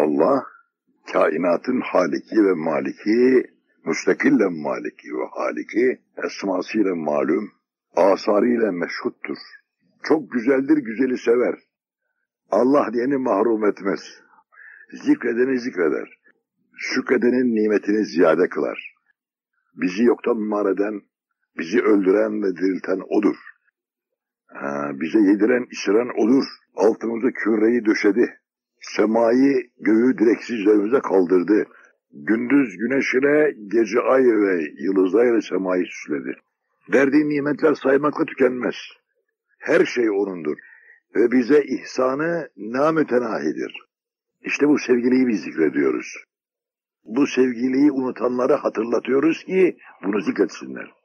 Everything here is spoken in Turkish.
Allah kainatın haliki ve maliki, müstakillen maliki ve haliki, esmasıyla malum, asarıyla meşhuttur. Çok güzeldir, güzeli sever. Allah diyeni mahrum etmez. Zikredeni zikreder. Şükredenin nimetini ziyade kılar. Bizi yoktan var eden, bizi öldüren ve dirilten O'dur. Ha, bize yediren, içiren O'dur. Altımızı küreyi döşedi. Semayı, göğü direksiz üzerimize kaldırdı. Gündüz güneş ile, gece ay ve yıldızlarla semayı süsledi. Verdiği nimetler saymakla tükenmez. Her şey O'nundur. Ve bize ihsanı namütenahidir. İşte bu sevgiliyi biz zikrediyoruz. Bu sevgiliyi unutanlara hatırlatıyoruz ki bunu zikretsinler.